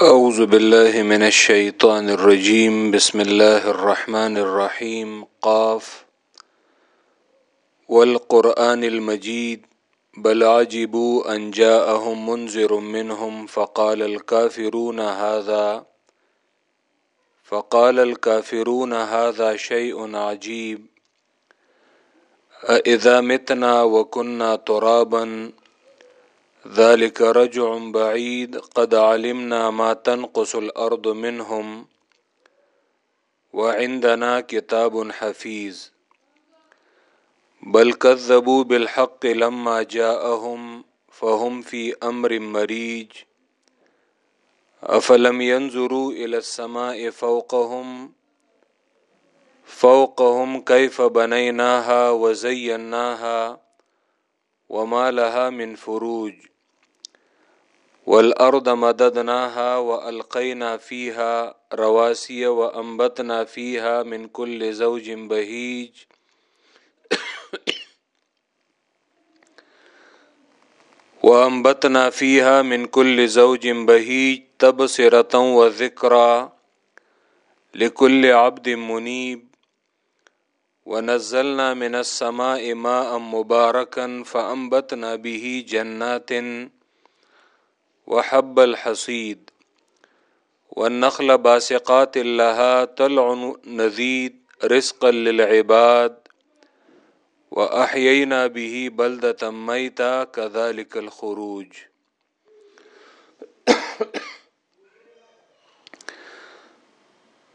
اعوذ باللہ من الشیطان الرجیم بسم اللہ الرحمن الرحیم قاف. والقرآن المجید بل عجبوا ان جاءهم منذر منهم فقال الكافرون هذا. فقال الكافرون هذا شيء عجيب. اذا متنا وكنا ترابا ذلك رجع بعيد قد علمنا ما تنقص الأرض منهم وعندنا كتاب حفيظ. بل كذبوا بالحق لما جاءهم فهم في أمر مريج. أفلم ينظروا إلى السماء فوقهم؟ فوقهم كيف بنيناها وزيناها وما لها من فروج. والارض مددناها والقينا فيها رواسي وانبتنا فيها من كل زوج بهيج وانبتنا فيها من كل زوج بهيج تبصرة وذكرى لكل عبد منيب ونزلنا من السماء ماء مباركا فانبتنا به جنات وحب الحصيد والنخل باسقات لها طلع نذيد رزقا للعباد وأحيينا به بلدة ميتا كذلك الخروج.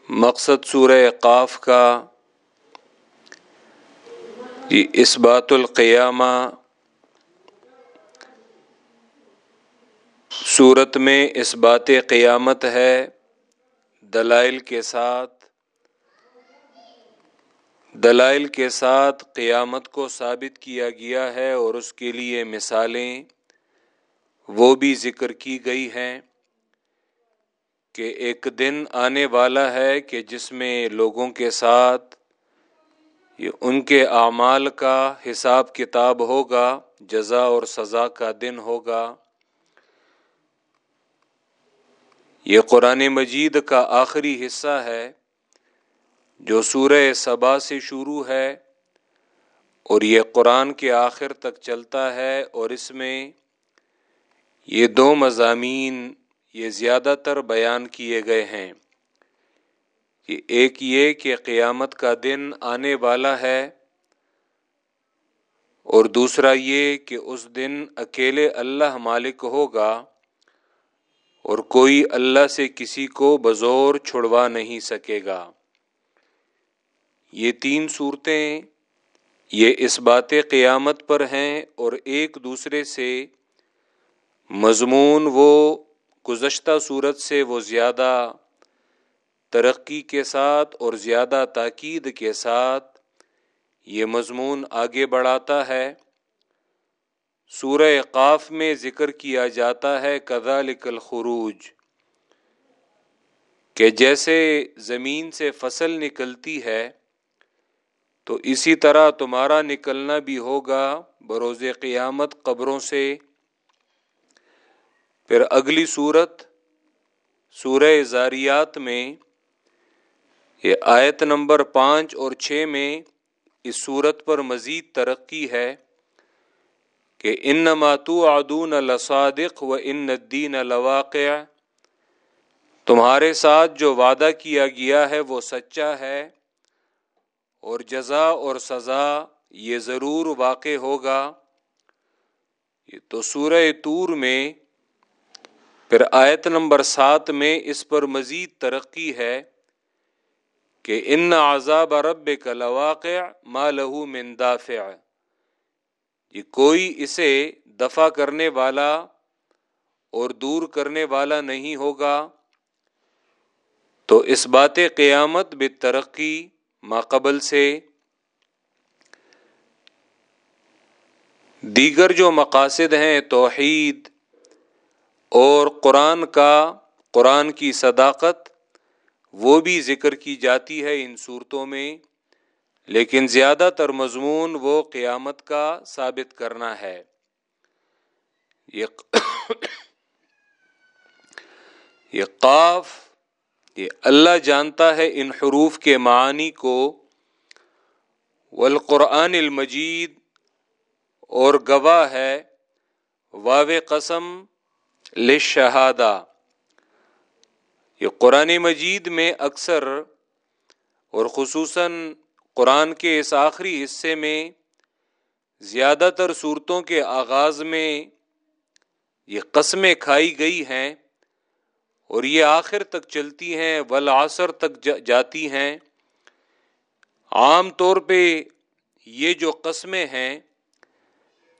مقصد سورہ قاف کا اس بات القیامہ صورت میں اس بات قیامت ہے، دلائل کے ساتھ، دلائل کے ساتھ قیامت کو ثابت کیا گیا ہے اور اس کے لیے مثالیں وہ بھی ذکر کی گئی ہیں کہ ایک دن آنے والا ہے کہ جس میں لوگوں کے ساتھ یہ ان کے اعمال کا حساب کتاب ہوگا، جزا اور سزا کا دن ہوگا۔ یہ قرآن مجید کا آخری حصہ ہے جو سورہ صبا سے شروع ہے اور یہ قرآن کے آخر تک چلتا ہے اور اس میں یہ دو مضامین یہ زیادہ تر بیان کیے گئے ہیں کہ ایک یہ کہ قیامت کا دن آنے والا ہے اور دوسرا یہ کہ اس دن اکیلے اللہ مالک ہوگا اور کوئی اللہ سے کسی کو بزور چھڑوا نہیں سکے گا۔ یہ تین صورتیں یہ اس بات قیامت پر ہیں اور ایک دوسرے سے مضمون وہ گزشتہ صورت سے وہ زیادہ ترقی کے ساتھ اور زیادہ تاکید کے ساتھ یہ مضمون آگے بڑھاتا ہے۔ سورہ قاف میں ذکر کیا جاتا ہے کذالک الخروج، کہ جیسے زمین سے فصل نکلتی ہے، تو اسی طرح تمہارا نکلنا بھی ہوگا بروز قیامت قبروں سے۔ پھر اگلی صورت سورہ زاریات میں، یہ آیت نمبر پانچ اور چھ میں اس صورت پر مزید ترقی ہے۔ کہ ان ماتو آدون لصادق و ان الدین الواقع تمہارے ساتھ جو وعدہ کیا گیا ہے وہ سچا ہے اور جزا اور سزا یہ ضرور واقع ہوگا۔ یہ تو سورہ تور میں پھر آیت نمبر سات میں اس پر مزید ترقی ہے کہ ان عذاب رب کا لواقع ما لہو من دافع۔ کہ کوئی اسے دفع کرنے والا اور دور کرنے والا نہیں ہوگا، تو اس بات قیامت بے ترقی ماقبل سے۔ دیگر جو مقاصد ہیں توحید اور قرآن کا، قرآن کی صداقت، وہ بھی ذکر کی جاتی ہے ان صورتوں میں۔ لیکن زیادہ تر مضمون وہ قیامت کا ثابت کرنا ہے۔ یہ قاف، یہ اللہ جانتا ہے ان حروف کے معانی کو۔ والقرآن المجید اور گواہ ہے۔ واو قسم لشہادہ یہ قرآن مجید میں اکثر اور خصوصاً قرآن کے اس آخری حصے میں زیادہ تر صورتوں کے آغاز میں یہ قسمیں کھائی گئی ہیں اور یہ آخر تک چلتی ہیں ولاسر تک جاتی ہیں۔ عام طور پہ یہ جو قسمیں ہیں،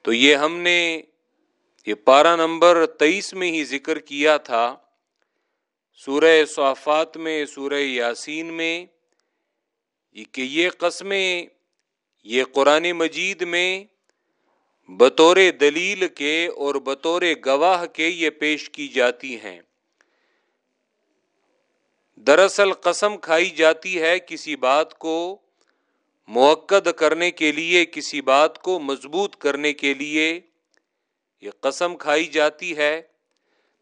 تو یہ ہم نے یہ پارہ نمبر تیئیس میں ہی ذکر کیا تھا، سورہ صافات میں، سورہ یاسین میں۔ کہ یہ قسمیں یہ قرآن مجید میں بطور دلیل کے اور بطور گواہ کے یہ پیش کی جاتی ہیں۔ دراصل قسم کھائی جاتی ہے کسی بات کو موقع کرنے کے لیے، کسی بات کو مضبوط کرنے کے لیے۔ یہ قسم کھائی جاتی ہے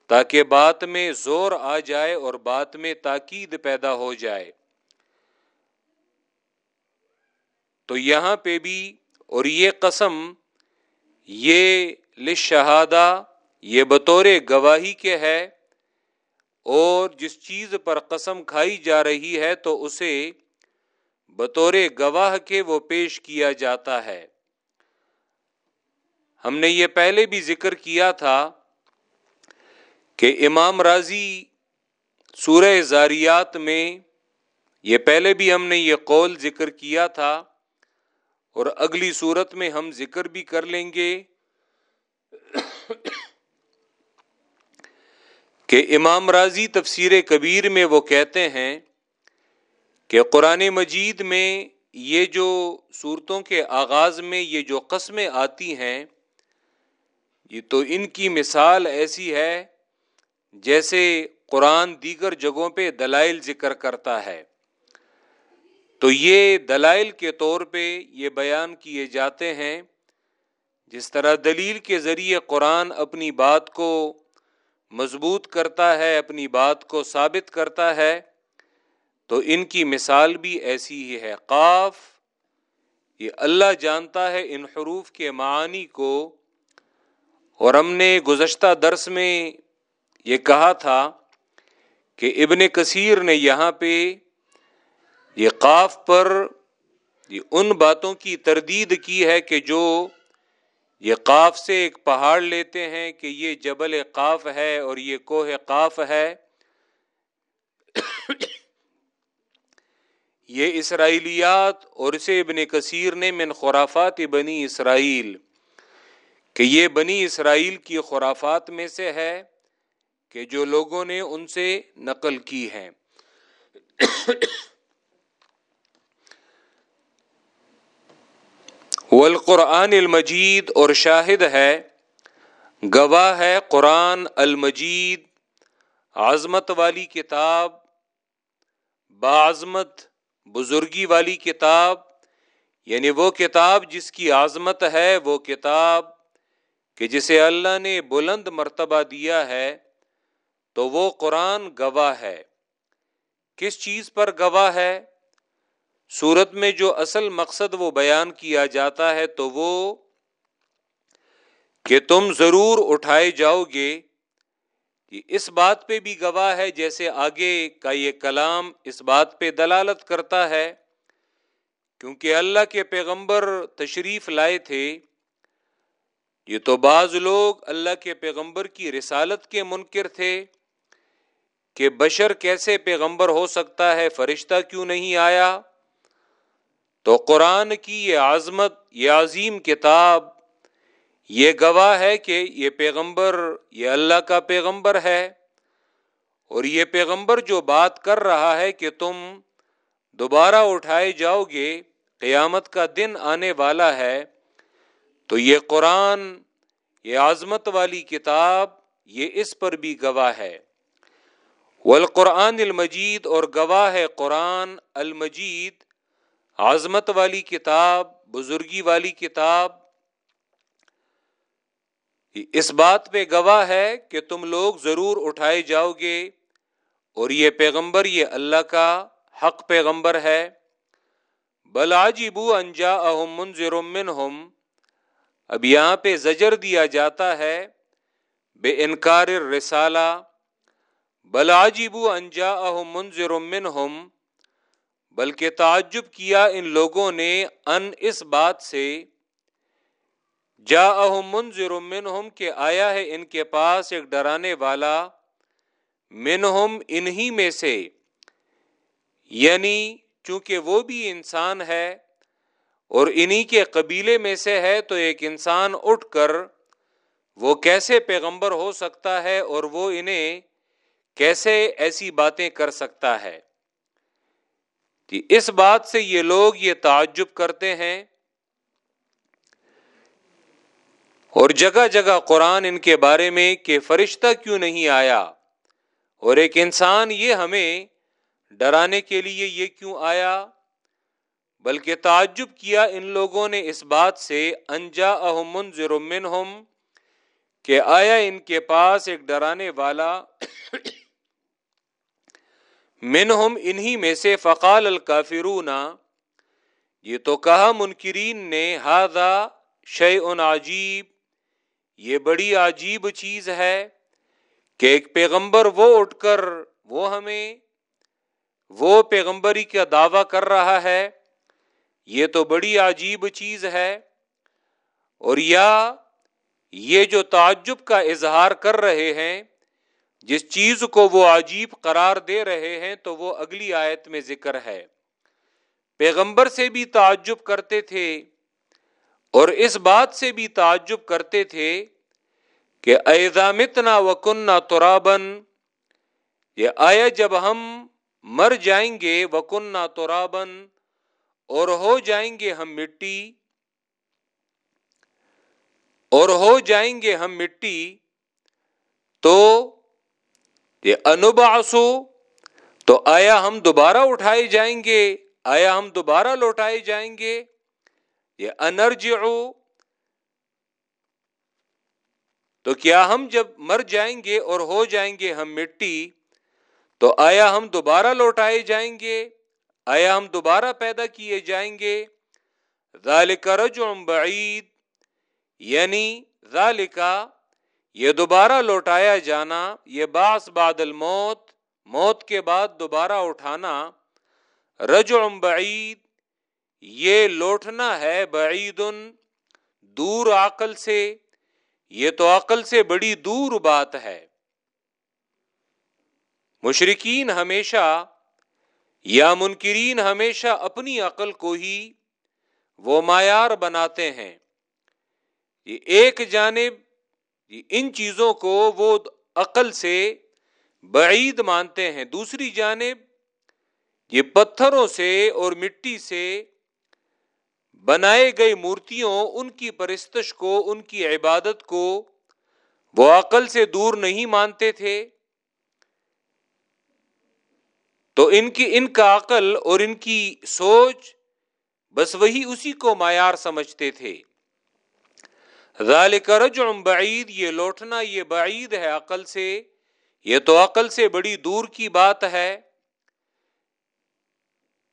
تاکہ بات میں زور آ جائے اور بات میں تاکید پیدا ہو جائے۔ تو یہاں پہ بھی اور یہ قسم یہ لشہادہ یہ بطور گواہی کے ہے اور جس چیز پر قسم کھائی جا رہی ہے تو اسے بطور گواہ کے وہ پیش کیا جاتا ہے۔ ہم نے یہ پہلے بھی ذکر کیا تھا کہ امام راضی سورہ زاریات میں یہ پہلے بھی ہم نے یہ قول ذکر کیا تھا اور اگلی صورت میں ہم ذکر بھی کر لیں گے کہ امام راضی تفسیر کبیر میں وہ کہتے ہیں کہ قرآن مجید میں یہ جو صورتوں کے آغاز میں یہ جو قسمیں آتی ہیں، یہ تو ان کی مثال ایسی ہے جیسے قرآن دیگر جگہوں پہ دلائل ذکر کرتا ہے۔ تو یہ دلائل کے طور پہ یہ بیان کیے جاتے ہیں جس طرح دلیل کے ذریعے قرآن اپنی بات کو مضبوط کرتا ہے، اپنی بات کو ثابت کرتا ہے۔ تو ان کی مثال بھی ایسی ہی ہے۔ قاف، یہ اللہ جانتا ہے ان حروف کے معانی کو۔ اور ہم نے گزشتہ درس میں یہ کہا تھا کہ ابن کثیر نے یہاں پہ یہ قاف پر یہ ان باتوں کی تردید کی ہے کہ جو یہ قاف سے ایک پہاڑ لیتے ہیں کہ یہ جبل قاف ہے اور یہ کوہ قاف ہے۔ یہ اسرائیلیات اور اسے ابن کثیر نے من خرافات بنی اسرائیل کہ یہ بنی اسرائیل کی خرافات میں سے ہے کہ جو لوگوں نے ان سے نقل کی ہے والقرآن المجید اور شاہد ہے، گواہ ہے قرآن المجید، عظمت والی کتاب بعظمت بزرگی والی کتاب یعنی وہ کتاب جس کی عظمت ہے، وہ کتاب کہ جسے اللہ نے بلند مرتبہ دیا ہے، تو وہ قرآن گواہ ہے۔ کس چیز پر گواہ ہے؟ سورت میں جو اصل مقصد وہ بیان کیا جاتا ہے تو وہ کہ تم ضرور اٹھائے جاؤ گے۔ اس بات پہ بھی گواہ ہے جیسے آگے کا یہ کلام اس بات پہ دلالت کرتا ہے۔ کیونکہ اللہ کے پیغمبر تشریف لائے تھے، یہ تو بعض لوگ اللہ کے پیغمبر کی رسالت کے منکر تھے کہ بشر کیسے پیغمبر ہو سکتا ہے، فرشتہ کیوں نہیں آیا؟ تو قرآن کی یہ عظمت، یہ عظیم کتاب یہ گواہ ہے کہ یہ پیغمبر، یہ اللہ کا پیغمبر ہے اور یہ پیغمبر جو بات کر رہا ہے کہ تم دوبارہ اٹھائے جاؤ گے، قیامت کا دن آنے والا ہے، تو یہ قرآن، یہ عظمت والی کتاب یہ اس پر بھی گواہ ہے۔ والقرآن المجید اور گواہ ہے قرآن المجید عظمت والی کتاب، بزرگی والی کتاب اس بات پہ گواہ ہے کہ تم لوگ ضرور اٹھائے جاؤ گے اور یہ پیغمبر، یہ اللہ کا حق پیغمبر ہے۔ بلاجیبو انجا اہم منظر منہم، اب یہاں پہ زجر دیا جاتا ہے بے انکار رسالہ بلاجیبو انجا اہم منظر منہم بلکہ تعجب کیا ان لوگوں نے ان اس بات سے جا منظر منہم کہ آیا ہے ان کے پاس ایک ڈرانے والا منہم انہی میں سے یعنی چونکہ وہ بھی انسان ہے اور انہی کے قبیلے میں سے ہے تو ایک انسان اٹھ کر وہ کیسے پیغمبر ہو سکتا ہے اور وہ انہیں کیسے ایسی باتیں کر سکتا ہے۔ کہ اس بات سے یہ لوگ یہ تعجب کرتے ہیں اور جگہ جگہ قرآن ان کے بارے میں کہ فرشتہ کیوں نہیں آیا اور ایک انسان یہ ہمیں ڈرانے کے لیے یہ کیوں آیا؟ بلکہ تعجب کیا ان لوگوں نے اس بات سے انجا احمن ضرمن کہ آیا ان کے پاس ایک ڈرانے والا منہم انہی میں سے فقال الکافرون، یہ تو کہا منکرین نے ہاضا شع ان عجیب، یہ بڑی عجیب چیز ہے کہ ایک پیغمبر وہ اٹھ کر، وہ ہمیں، وہ پیغمبری کا دعویٰ کر رہا ہے، یہ تو بڑی عجیب چیز ہے، اور یا یہ جو تعجب کا اظہار کر رہے ہیں جس چیز کو وہ عجیب قرار دے رہے ہیں تو وہ اگلی آیت میں ذکر ہے۔ پیغمبر سے بھی تعجب کرتے تھے اور اس بات سے بھی تعجب کرتے تھے کہ ایزامتنا وکننا ترابن یہ آیا جب ہم مر جائیں گے وکننا ترابن اور ہو جائیں گے ہم مٹی، اور ہو جائیں گے ہم مٹی، تو یہ انوباسو تو آیا ہم دوبارہ اٹھائے جائیں گے؟ آیا ہم دوبارہ لوٹائے جائیں گے؟ یہ انرج تو کیا ہم جب مر جائیں گے اور ہو جائیں گے ہم مٹی، تو آیا ہم دوبارہ لوٹائے جائیں گے؟ آیا ہم دوبارہ پیدا کیے جائیں گے؟ ذالک رجعم بعید یعنی ذالکا یہ دوبارہ لوٹایا جانا، یہ باس بعد الموت، موت کے بعد دوبارہ اٹھانا رجعم بعید، یہ لوٹنا ہے بعید، دور عقل سے، یہ تو عقل سے بڑی دور بات ہے۔ مشرقین ہمیشہ، یا منکرین ہمیشہ اپنی عقل کو ہی وہ معیار بناتے ہیں۔ یہ ایک جانب ان چیزوں کو وہ عقل سے بعید مانتے ہیں۔ دوسری جانب، یہ پتھروں سے اور مٹی سے بنائے گئی مورتیوں، ان کی پرستش کو، ان کی عبادت کو وہ عقل سے دور نہیں مانتے تھے۔ تو ان کی، ان کا عقل اور ان کی سوچ بس وہی اسی کو معیار سمجھتے تھے۔ ذالک رجع بعید، یہ لوٹنا، یہ بعید ہے عقل سے۔ یہ تو عقل سے بڑی دور کی بات ہے۔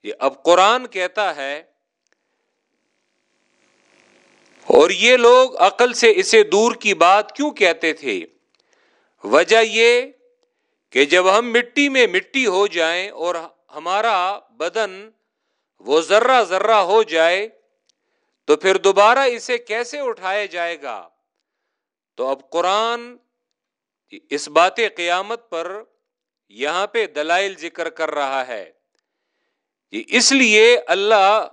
یہ اب قرآن کہتا ہے۔ اور یہ لوگ عقل سے اسے دور کی بات کیوں کہتے تھے؟ وجہ یہ کہ جب ہم مٹی میں مٹی ہو جائیں اور ہمارا بدن وہ ذرہ ذرہ ہو جائے تو پھر دوبارہ اسے کیسے اٹھایا جائے گا؟ تو اب قرآن اس بات قیامت پر یہاں پہ دلائل ذکر کر رہا ہے اس لیے اللہ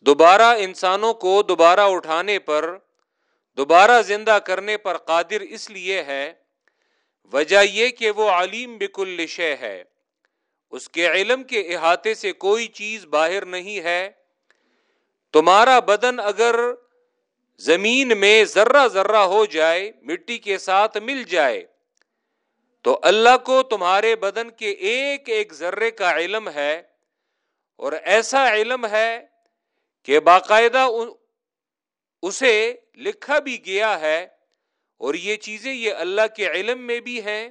دوبارہ انسانوں کو دوبارہ اٹھانے پر، دوبارہ زندہ کرنے پر قادر اس لیے ہے، وجہ یہ کہ وہ علیم بکل شے ہے۔ اس کے علم کے احاطے سے کوئی چیز باہر نہیں ہے۔ تمہارا بدن اگر زمین میں ذرہ ذرہ ہو جائے، مٹی کے ساتھ مل جائے، تو اللہ کو تمہارے بدن کے ایک ایک ذرے کا علم ہے، اور ایسا علم ہے کہ باقاعدہ اسے لکھا بھی گیا ہے، اور یہ چیزیں یہ اللہ کے علم میں بھی ہیں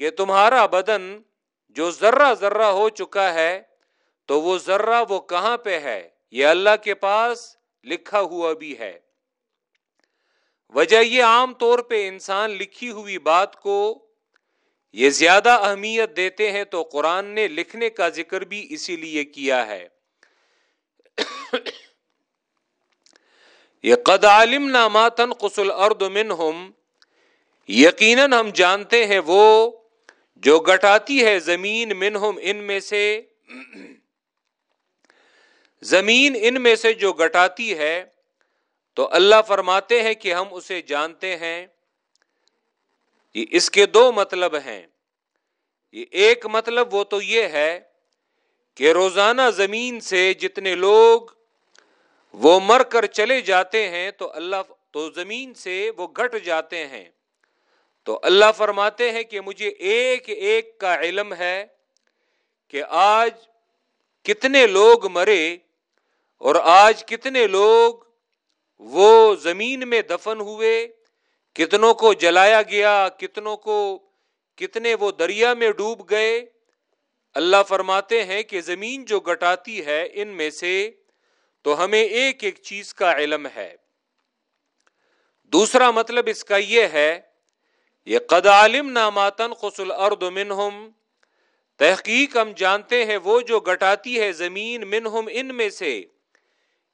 کہ تمہارا بدن جو ذرہ ذرہ ہو چکا ہے، تو وہ ذرہ وہ کہاں پہ ہے؟ یہ اللہ کے پاس لکھا ہوا بھی ہے۔ وجہ یہ عام طور پہ انسان لکھی ہوئی بات کو یہ زیادہ اہمیت دیتے ہیں تو قرآن نے لکھنے کا ذکر بھی اسی لیے کیا ہے۔ یہ قد عالم ناماتن قسل ارد منہم یقیناً ہم جانتے ہیں وہ جو گٹاتی ہے زمین منہم ان میں سے زمین ان میں سے جو گٹاتی ہے، تو اللہ فرماتے ہیں کہ ہم اسے جانتے ہیں۔ یہ اس کے دو مطلب ہیں۔ یہ ایک مطلب وہ تو یہ ہے کہ روزانہ زمین سے جتنے لوگ وہ مر کر چلے جاتے ہیں، تو اللہ، تو زمین سے وہ گھٹ جاتے ہیں۔ تو اللہ فرماتے ہیں کہ مجھے ایک ایک کا علم ہے کہ آج کتنے لوگ مرے اور آج کتنے لوگ وہ زمین میں دفن ہوئے، کتنوں کو جلایا گیا، کتنوں کو، کتنے وہ دریا میں ڈوب گئے۔ اللہ فرماتے ہیں کہ زمین جو گٹاتی ہے ان میں سے تو ہمیں ایک ایک چیز کا علم ہے۔ دوسرا مطلب اس کا یہ ہے، یہ قد عالم ناماتن خسل ارد منہم تحقیق ہم جانتے ہیں وہ جو گٹاتی ہے زمین منہم ان میں سے۔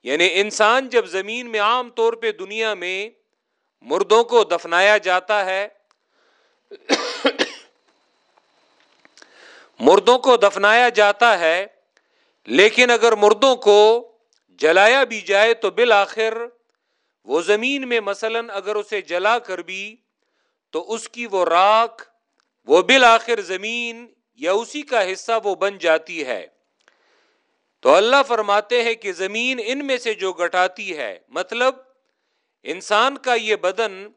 یعنی انسان جب زمین میں عام طور پہ دنیا میں مردوں کو دفنایا جاتا ہے، مردوں کو دفنایا جاتا ہے، لیکن اگر مردوں کو جلایا بھی جائے تو بالآخر وہ زمین میں مثلا اگر اسے جلا کر بھی تو اس کی وہ راک وہ بالآخر زمین یا اسی کا حصہ وہ بن جاتی ہے۔ تو اللہ فرماتے ہیں کہ زمین ان میں سے جو گٹاتی ہے مطلب انسان کا یہ بدن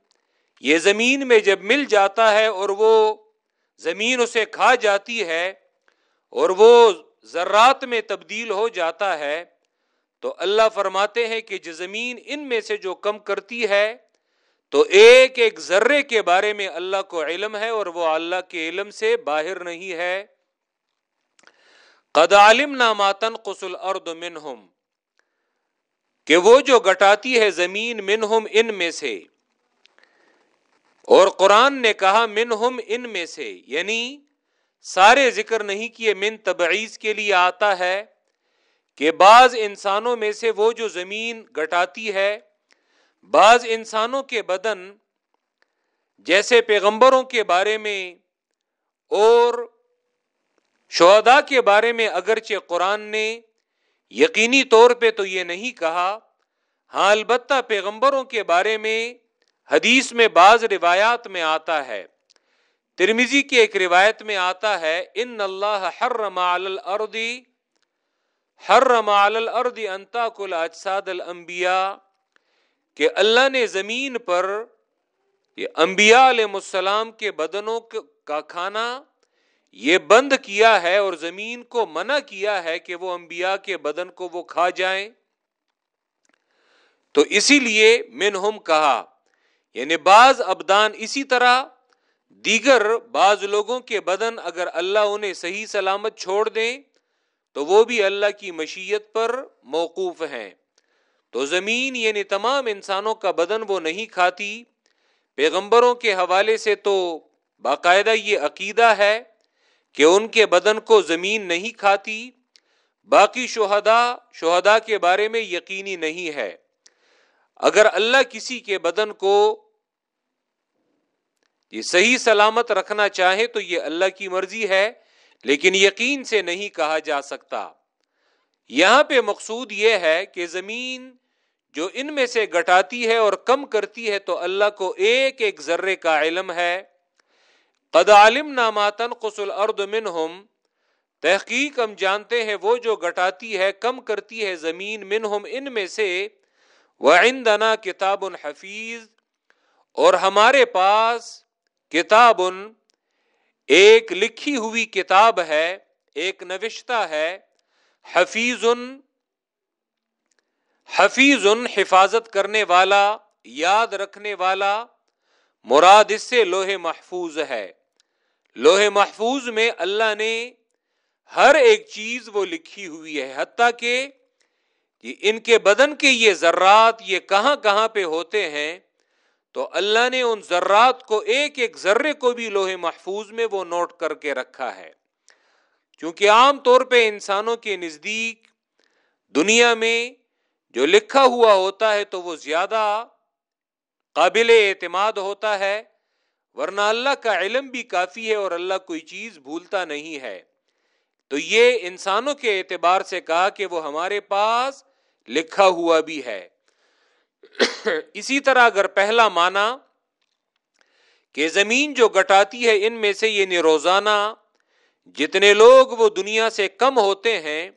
یہ زمین میں جب مل جاتا ہے اور وہ زمین اسے کھا جاتی ہے اور وہ ذرات میں تبدیل ہو جاتا ہے، تو اللہ فرماتے ہیں کہ جو زمین ان میں سے جو کم کرتی ہے، تو ایک ایک ذرے کے بارے میں اللہ کو علم ہے اور وہ اللہ کے علم سے باہر نہیں ہے۔ قد عالم ناماتن قسل ارد منہم کہ وہ جو گٹاتی ہے زمین منہم ان میں سے۔ اور قرآن نے کہا منہم ان میں سے۔ یعنی سارے ذکر نہیں کیے من تبعیض کے لیے آتا ہے کہ بعض انسانوں میں سے وہ جو زمین گٹاتی ہے، بعض انسانوں کے بدن جیسے پیغمبروں کے بارے میں اور شہدا کے بارے میں اگرچہ قرآن نے یقینی طور پہ تو یہ نہیں کہا ہاں البتہ پیغمبروں کے بارے میں حدیث میں بعض روایات میں آتا ہے۔ ترمیزی کی ایک روایت میں آتا ہے، ان اللہ حرم علی الارض، حرم علی الارض انتا کل اجساد الانبیاء کہ اللہ نے زمین پر یہ انبیاء علیہ السلام کے بدنوں کا کھانا یہ بند کیا ہے اور زمین کو منع کیا ہے کہ وہ انبیاء کے بدن کو وہ کھا جائیں؟ تو اسی لیے منہم کہا یعنی بعض ابدان اسی طرح، دیگر بعض لوگوں کے بدن اگر اللہ انہیں صحیح سلامت چھوڑ دیں، تو وہ بھی اللہ کی مشیت پر موقوف ہیں۔ تو زمین یعنی تمام انسانوں کا بدن وہ نہیں کھاتی۔ پیغمبروں کے حوالے سے تو باقاعدہ یہ عقیدہ ہے کہ ان کے بدن کو زمین نہیں کھاتی، باقی شہدا شہدا کے بارے میں یقینی نہیں ہے۔ اگر اللہ کسی کے بدن کو یہ صحیح سلامت رکھنا چاہے تو یہ اللہ کی مرضی ہے، لیکن یقین سے نہیں کہا جا سکتا۔ یہاں پہ مقصود یہ ہے کہ زمین جو ان میں سے گٹاتی ہے اور کم کرتی ہے تو اللہ کو ایک ایک ذرے کا علم ہے۔ قد عالم ناماتن قسل ارد منہم تحقیق ہم جانتے ہیں وہ جو گٹاتی ہے، کم کرتی ہے زمین منہم ان میں سے وہ کتاب حفیظ، اور ہمارے پاس کتاب ایک لکھی ہوئی کتاب ہے، ایک نوشتہ ہے، حفیظ حفیظ حفاظت کرنے والا، یاد رکھنے والا، مراد اس سے لوہے محفوظ ہے۔ لوہے محفوظ میں اللہ نے ہر ایک چیز وہ لکھی ہوئی ہے، حتیٰ کہ ان کے بدن کے یہ ذرات یہ کہاں کہاں پہ ہوتے ہیں، تو اللہ نے ان ذرات کو ایک ایک ذرے کو بھی لوہے محفوظ میں وہ نوٹ کر کے رکھا ہے۔ کیونکہ عام طور پہ انسانوں کے نزدیک دنیا میں جو لکھا ہوا ہوتا ہے تو وہ زیادہ قابل اعتماد ہوتا ہے۔ ورنہ اللہ کا علم بھی کافی ہے اور اللہ کوئی چیز بھولتا نہیں ہے۔ تو یہ انسانوں کے اعتبار سے کہا کہ وہ ہمارے پاس لکھا ہوا بھی ہے۔ اسی طرح اگر پہلا مانا کہ زمین جو گٹاتی ہے ان میں سے یہ روزانہ جتنے لوگ وہ دنیا سے کم ہوتے ہیں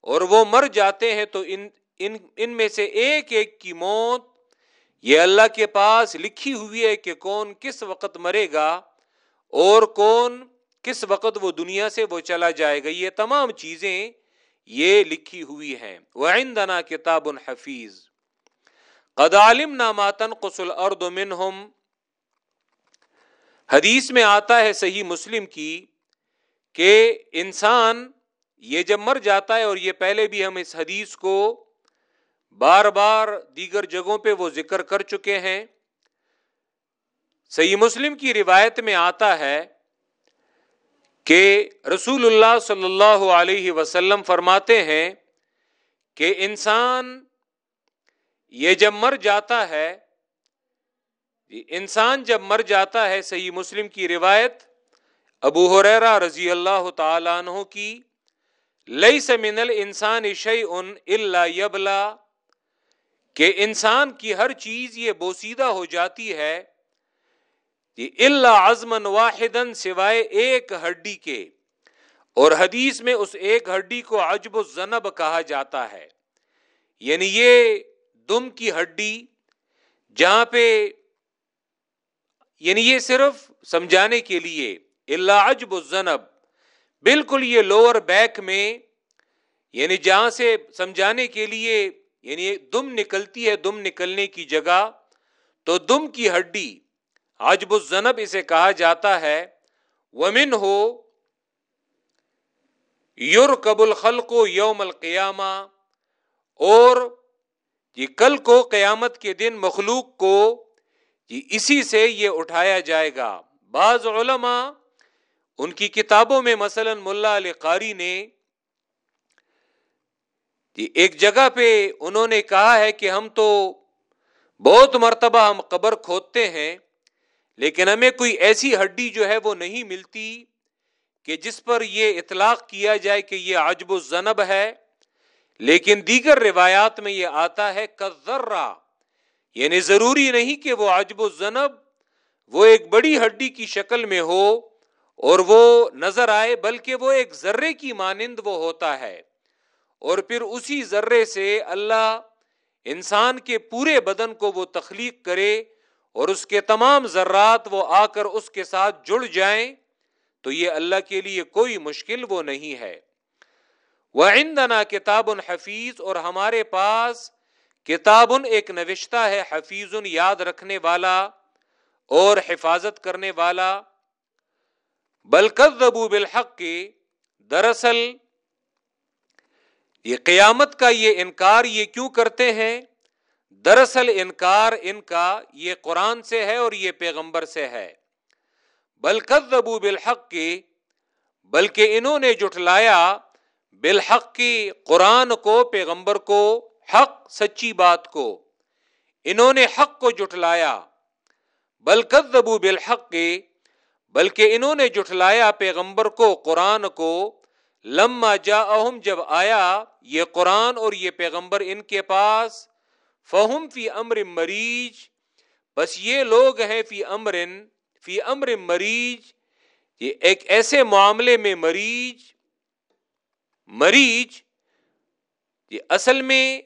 اور وہ مر جاتے ہیں تو ان ان ان میں سے ایک ایک کی موت یہ اللہ کے پاس لکھی ہوئی ہے کہ کون کس وقت مرے گا اور کون کس وقت وہ دنیا سے وہ چلا جائے گا، یہ تمام چیزیں یہ لکھی ہوئی ہیں۔ وہ آئندنا کتاب الحفیظ قدالم ناماتن قسل ارد منہم حدیث میں آتا ہے صحیح مسلم کی کہ انسان یہ جب مر جاتا ہے اور یہ پہلے بھی ہم اس حدیث کو بار بار دیگر جگہوں پہ وہ ذکر کر چکے ہیں۔ صحیح مسلم کی روایت میں آتا ہے کہ رسول اللہ صلی اللہ علیہ وسلم فرماتے ہیں کہ انسان یہ جب مر جاتا ہے، انسان جب مر جاتا ہے، صحیح مسلم کی روایت ابو حریرا رضی اللہ تعالیٰ عنہ کی لئی سے منل انسان شعی ان اللہ یبلا کہ انسان کی ہر چیز یہ بوسیدہ ہو جاتی ہے اللہ ازمن واحد سوائے ایک ہڈی کے، اور حدیث میں اس ایک ہڈی کو عجب الزنب کہا جاتا ہے۔ یعنی یہ دم کی ہڈی جہاں پہ یعنی یہ صرف سمجھانے کے لیے اللہ عجب الزنب بالکل یہ لوور بیک میں یعنی جہاں سے سمجھانے کے لیے یعنی دم نکلتی ہے، دم نکلنے کی جگہ، تو دم کی ہڈی، عجب الزنب اسے کہا جاتا ہے ومن ہو یور قبل خلق یوم القیامہ اور یہ کل کو قیامت کے دن مخلوق کو یہ اسی سے یہ اٹھایا جائے گا۔ بعض علماء ان کی کتابوں میں مثلا ملا علی قاری نے جی، ایک جگہ پہ انہوں نے کہا ہے کہ ہم تو بہت مرتبہ ہم قبر کھودتے ہیں، لیکن ہمیں کوئی ایسی ہڈی جو ہے وہ نہیں ملتی کہ جس پر یہ اطلاق کیا جائے کہ یہ عجب الزنب ہے۔ لیکن دیگر روایات میں یہ آتا ہے کذرہ یعنی ضروری نہیں کہ وہ عجب الزنب وہ ایک بڑی ہڈی کی شکل میں ہو اور وہ نظر آئے، بلکہ وہ ایک ذرے کی مانند وہ ہوتا ہے۔ اور پھر اسی ذرے سے اللہ انسان کے پورے بدن کو وہ تخلیق کرے اور اس کے تمام ذرات وہ آ کر اس کے ساتھ جڑ جائیں، تو یہ اللہ کے لیے کوئی مشکل وہ نہیں ہے۔ وہ عندنا کتاب حفیظ اور ہمارے پاس کتاب ایک نوشتہ ہے حفیظ یاد رکھنے والا اور حفاظت کرنے والا۔ بلکہ بالحق کے دراصل یہ قیامت کا یہ انکار یہ کیوں کرتے ہیں؟ دراصل انکار ان کا یہ قرآن سے ہے اور یہ پیغمبر سے ہے۔ بلکہ بالحق کی بلکہ انہوں نے جٹلایا بالحق کی قرآن کو، پیغمبر کو، حق، سچی بات کو۔ انہوں نے حق کو جٹلایا بلکہ بالحق کی بلکہ انہوں نے جٹلایا پیغمبر کو، قرآن کو۔ لما جا اہم جب آیا یہ قرآن اور یہ پیغمبر ان کے پاس، فہم فی امر مریض بس یہ لوگ ہیں فی امر فی امر مریض یہ ایک ایسے معاملے میں مریض مریض یہ اصل میں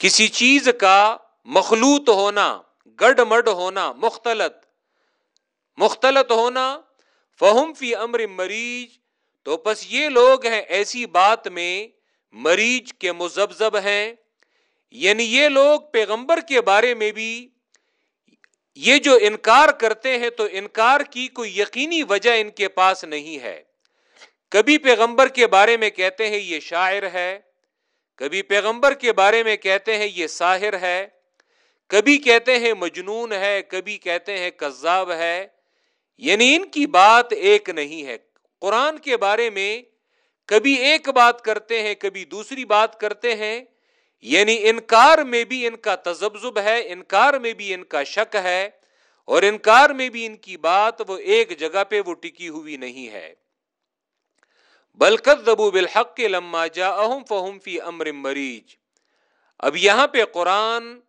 کسی چیز کا مخلوط ہونا گڈ مڈ ہونا، مختلط مختلط ہونا، فہم فی امر مریض تو بس یہ لوگ ہیں ایسی بات میں مریض کے مزبزب ہیں۔ یعنی یہ لوگ پیغمبر کے بارے میں بھی یہ جو انکار کرتے ہیں تو انکار کی کوئی یقینی وجہ ان کے پاس نہیں ہے۔ کبھی پیغمبر کے بارے میں کہتے ہیں یہ شاعر ہے، کبھی پیغمبر کے بارے میں کہتے ہیں یہ ساحر ہے، کبھی کہتے ہیں مجنون ہے، کبھی کہتے ہیں کذاب ہے۔ یعنی ان کی بات ایک نہیں ہے۔ قرآن کے بارے میں کبھی ایک بات کرتے ہیں، کبھی دوسری بات کرتے ہیں۔ یعنی انکار میں بھی ان کا تجبزب ہے، انکار میں بھی ان کا شک ہے۔ اور انکار میں بھی ان کی بات وہ ایک جگہ پہ وہ ٹکی ہوئی نہیں ہے۔ بلکت دبو بالحق کے لما جا اہم فہم فی امر مریج۔ اب یہاں پہ قرآن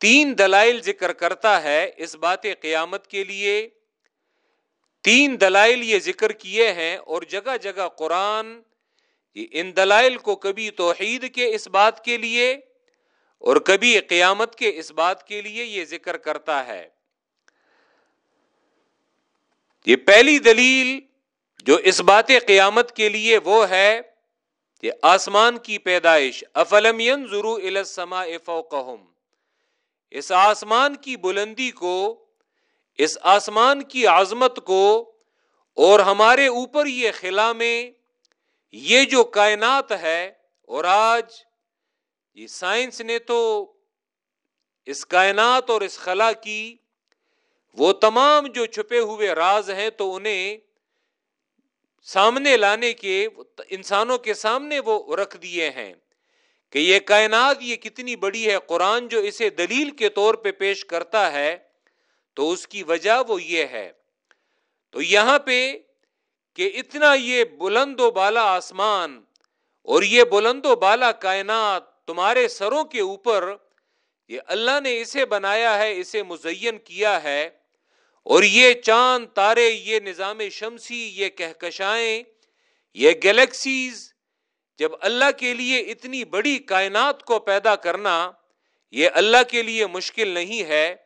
تین دلائل ذکر کرتا ہے اس بات قیامت کے لیے۔ تین دلائل یہ ذکر کیے ہیں اور جگہ جگہ قرآن ان دلائل کو کبھی توحید کے اس بات کے لیے اور کبھی قیامت کے اس بات کے لیے یہ ذکر کرتا ہے۔ یہ پہلی دلیل جو اس بات قیامت کے لیے وہ ہے کہ آسمان کی پیدائش، افلم ضرو السما فوقہم اس آسمان کی بلندی کو اس آسمان کی عظمت کو اور ہمارے اوپر یہ خلا میں یہ جو کائنات ہے اور آج، یہ سائنس نے تو اس کائنات اور اس خلا کی وہ تمام جو چھپے ہوئے راز ہیں تو انہیں سامنے لانے کے، انسانوں کے سامنے وہ رکھ دیے ہیں کہ یہ کائنات یہ کتنی بڑی ہے، قرآن جو اسے دلیل کے طور پہ پیش کرتا ہے تو اس کی وجہ وہ یہ ہے۔ تو یہاں پہ کہ اتنا یہ بلند و بالا آسمان اور یہ بلند و بالا کائنات تمہارے سروں کے اوپر یہ اللہ نے اسے بنایا ہے، اسے مزین کیا ہے۔ اور یہ چاند، تارے، یہ نظام شمسی، یہ کہکشائیں، یہ گلیکسیز جب اللہ کے لیے اتنی بڑی کائنات کو پیدا کرنا یہ اللہ کے لیے مشکل نہیں ہے۔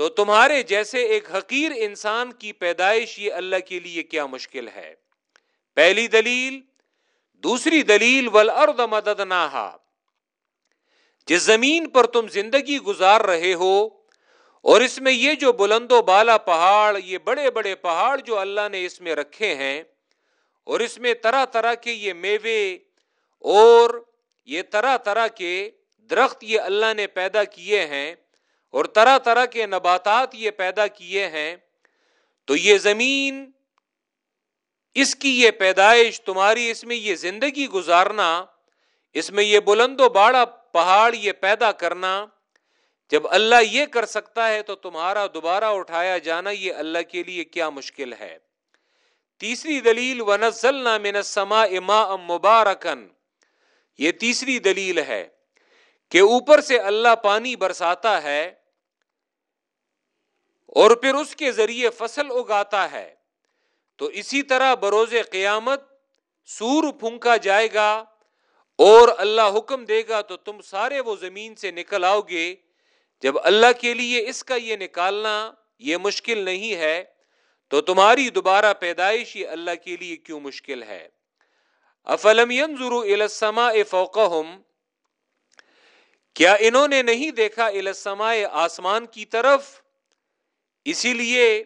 تو تمہارے جیسے ایک حقیر انسان کی پیدائش یہ اللہ کے لیے کیا مشکل ہے؟ پہلی دلیل، دوسری دلیل ولاد مدد جس زمین پر تم زندگی گزار رہے ہو، اور اس میں یہ جو بلند و بالا پہاڑ، یہ بڑے بڑے پہاڑ جو اللہ نے اس میں رکھے ہیں، اور اس میں طرح طرح کے یہ میوے، اور یہ طرح طرح کے درخت یہ اللہ نے پیدا کیے ہیں اور طرح طرح کے نباتات یہ پیدا کیے ہیں، تو یہ زمین، اس کی یہ پیدائش، تمہاری اس میں یہ زندگی گزارنا، اس میں یہ بلند و باڑا پہاڑ یہ پیدا کرنا، جب اللہ یہ کر سکتا ہے تو تمہارا دوبارہ اٹھایا جانا یہ اللہ کے لیے کیا مشکل ہے۔ تیسری دلیل ونزل من سما اما مبارکن یہ تیسری دلیل ہے کہ اوپر سے اللہ پانی برساتا ہے اور پھر اس کے ذریعے فصل اگاتا ہے۔ تو اسی طرح بروز قیامت سور پھونکا جائے گا اور اللہ حکم دے گا تو تم سارے وہ زمین سے نکل آؤ گے۔ جب اللہ کے لیے اس کا یہ نکالنا یہ مشکل نہیں ہے، تو تمہاری دوبارہ پیدائش یہ اللہ کے لیے کیوں مشکل ہے؟ افلم السما فوقہم کیا انہوں نے نہیں دیکھا السما آسمان کی طرف؟ اسی لیے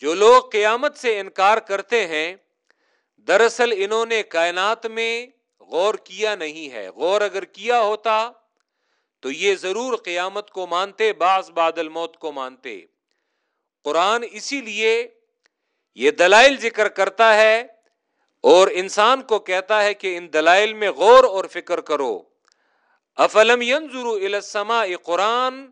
جو لوگ قیامت سے انکار کرتے ہیں، دراصل انہوں نے کائنات میں غور کیا نہیں ہے۔ غور اگر کیا ہوتا تو یہ ضرور قیامت کو مانتے، بعض بادل موت کو مانتے۔ قرآن اسی لیے یہ دلائل ذکر کرتا ہے اور انسان کو کہتا ہے کہ ان دلائل میں غور اور فکر کرو۔ افلم الى السماء قرآن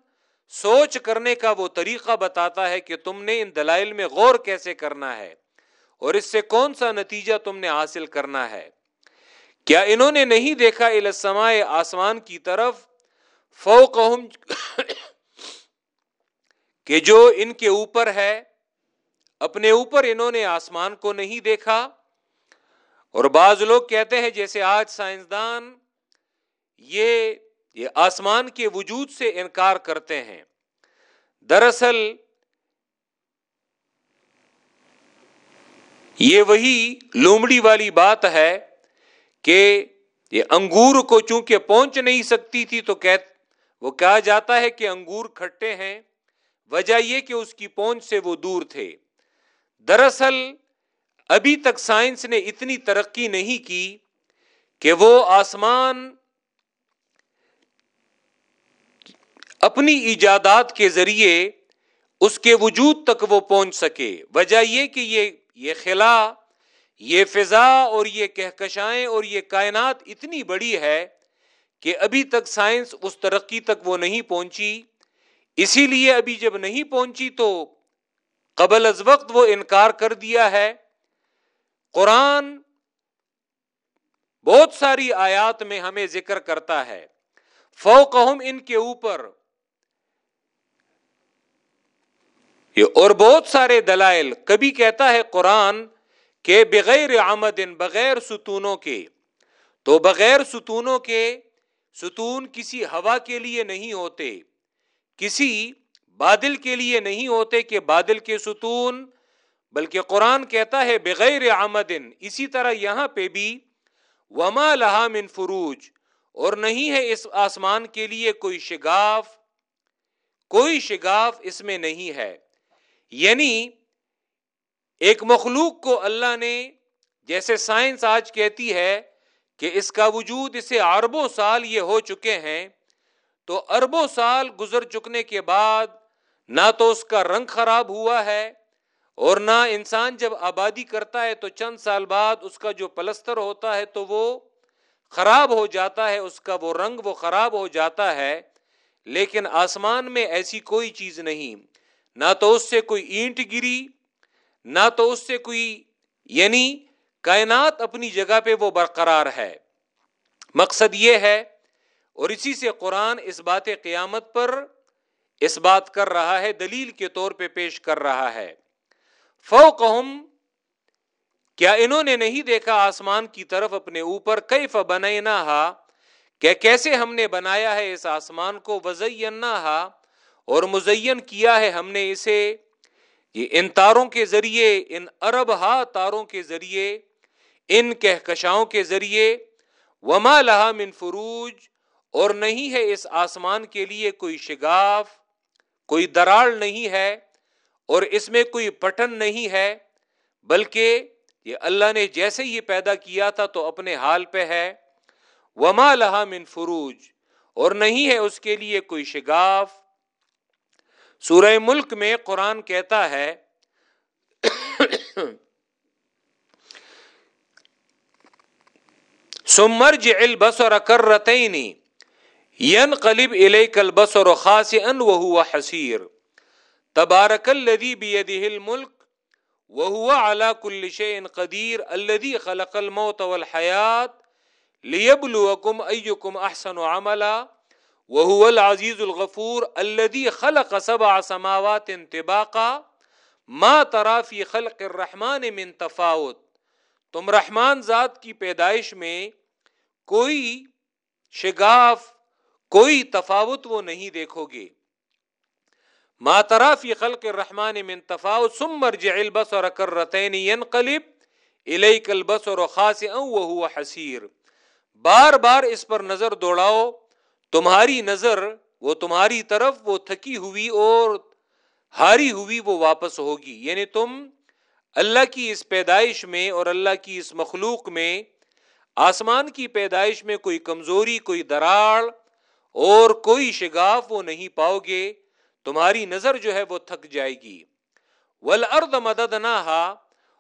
سوچ کرنے کا وہ طریقہ بتاتا ہے کہ تم نے ان دلائل میں غور کیسے کرنا ہے اور اس سے کون سا نتیجہ تم نے حاصل کرنا ہے؟ کیا انہوں نے نہیں دیکھا السماء آسمان کی طرف؟ فوقہم کہ جو ان کے اوپر ہے، اپنے اوپر انہوں نے آسمان کو نہیں دیکھا؟ اور بعض لوگ کہتے ہیں جیسے آج سائنسدان یہ یہ آسمان کے وجود سے انکار کرتے ہیں۔ دراصل، یہ وہی لومڑی والی بات ہے کہ یہ انگور کو چونکہ پہنچ نہیں سکتی تھی تو وہ کہا جاتا ہے کہ انگور کھٹے ہیں، وجہ یہ کہ اس کی پہنچ سے وہ دور تھے۔ دراصل، ابھی تک سائنس نے اتنی ترقی نہیں کی کہ وہ آسمان اپنی ایجادات کے ذریعے اس کے وجود تک وہ پہنچ سکے۔ وجہ یہ کہ یہ یہ خلا، یہ فضا اور یہ کہکشائیں اور یہ کائنات اتنی بڑی ہے کہ ابھی تک سائنس اس ترقی تک وہ نہیں پہنچی۔ اسی لیے ابھی جب نہیں پہنچی تو قبل از وقت وہ انکار کر دیا ہے۔ قرآن بہت ساری آیات میں ہمیں ذکر کرتا ہے۔ فوقہم ان کے اوپر۔ اور بہت سارے دلائل، کبھی کہتا ہے قرآن کہ بغیر آمد بغیر ستونوں کے، تو بغیر ستونوں کے ستون کسی ہوا کے لیے نہیں ہوتے، کسی بادل کے لیے نہیں ہوتے کہ بادل کے ستون، بلکہ قرآن کہتا ہے بغیر آمدن، اسی طرح یہاں پہ بھی وما لہا من فروج، اور نہیں ہے اس آسمان کے لیے کوئی شگاف کوئی شگاف اس میں نہیں ہے۔ یعنی ایک مخلوق کو اللہ نے جیسے سائنس آج کہتی ہے کہ اس کا وجود اسے اربوں سال یہ ہو چکے ہیں، تو اربوں سال گزر چکنے کے بعد نہ تو اس کا رنگ خراب ہوا ہے اور نہ انسان جب آبادی کرتا ہے تو چند سال بعد اس کا جو پلستر ہوتا ہے تو وہ خراب ہو جاتا ہے، اس کا وہ رنگ وہ خراب ہو جاتا ہے، لیکن آسمان میں ایسی کوئی چیز نہیں۔ نہ تو اس سے کوئی اینٹ گری، نہ تو اس سے کوئی یعنی کائنات اپنی جگہ پہ وہ برقرار ہے۔ مقصد یہ ہے، اور اسی سے قرآن اس بات قیامت پر اس بات کر رہا ہے، دلیل کے طور پہ پیش کر رہا ہے۔ فوقہم، کیا انہوں نے نہیں دیکھا آسمان کی طرف اپنے اوپر؟ کئی فبنا کہ کیسے ہم نے بنایا ہے اس آسمان کو؟ وزینا اور مزین کیا ہے ہم نے اسے، یہ ان تاروں کے ذریعے، ان ارب ہا تاروں کے ذریعے، ان کہکشاؤں کے ذریعے، وما لہا من فروج، اور نہیں ہے اس آسمان کے لیے کوئی شگاف، کوئی دراڑ نہیں ہے، اور اس میں کوئی پٹن نہیں ہے، بلکہ یہ اللہ نے جیسے یہ پیدا کیا تھا تو اپنے حال پہ ہے، وما لہا من فروج، اور نہیں ہے اس کے لیے کوئی شگاف سورہ ملک میں قرآن کہتا ہے سمر جل بس اور اکر رتنی ین قلب عل کل بس اور خاص ان وہ حسیر۔ تبارک الدی بی ملک وہ اعلی کل شین قدیر الدی خلق الموت والحیات لیبلوکم ایکم احسن عملا۔ وہ العزیز الغفور الدی خلق سبع سماوات انتباقا ما ترافی خلق الرحمن من تفاوت۔ تم رحمان ذات کی پیدائش میں کوئی شگاف، کوئی تفاوت وہ نہیں دیکھو گے ما ترافی خلق الرحمن من تفاوت، ثم ارجع البصر کرتين ينقلب اليك البصر خاسئا وهو حسير۔ بار بار اس پر نظر دوڑاؤ۔ تمہاری نظر وہ تمہاری طرف وہ تھکی ہوئی اور ہاری ہوئی وہ واپس ہوگی۔ یعنی تم اللہ کی اس پیدائش میں اور اللہ کی اس مخلوق میں، آسمان کی پیدائش میں کوئی کمزوری، کوئی دراڑ اور کوئی شگاف وہ نہیں پاؤ گے۔ تمہاری نظر جو ہے وہ تھک جائے گی۔ ول ارد مدد نہ